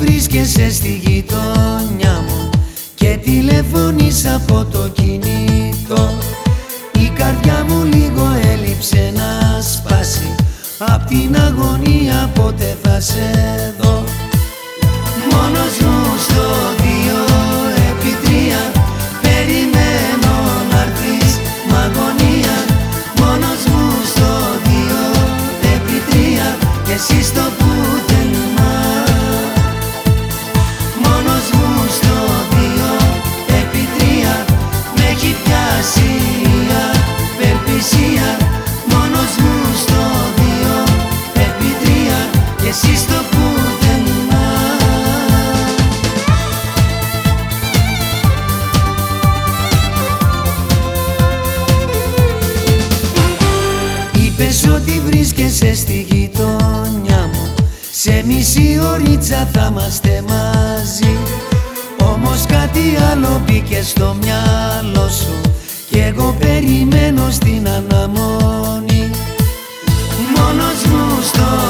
βρίσκεσαι στη γειτονιά μου και τηλεφωνείς από το κινητό. Η καρδιά μου λίγο έλειψε να σπάσει απ' την αγωνία πότε θα σε δω. Μόνος μου βρίσκεσαι στη γειτονιά μου. Σε μισή ωρίτσα θα είμαστε μαζί. Όμως κάτι άλλο μπήκε στο μυαλό σου Κι εγώ περιμένω στην αναμονή. Μόνος μου στο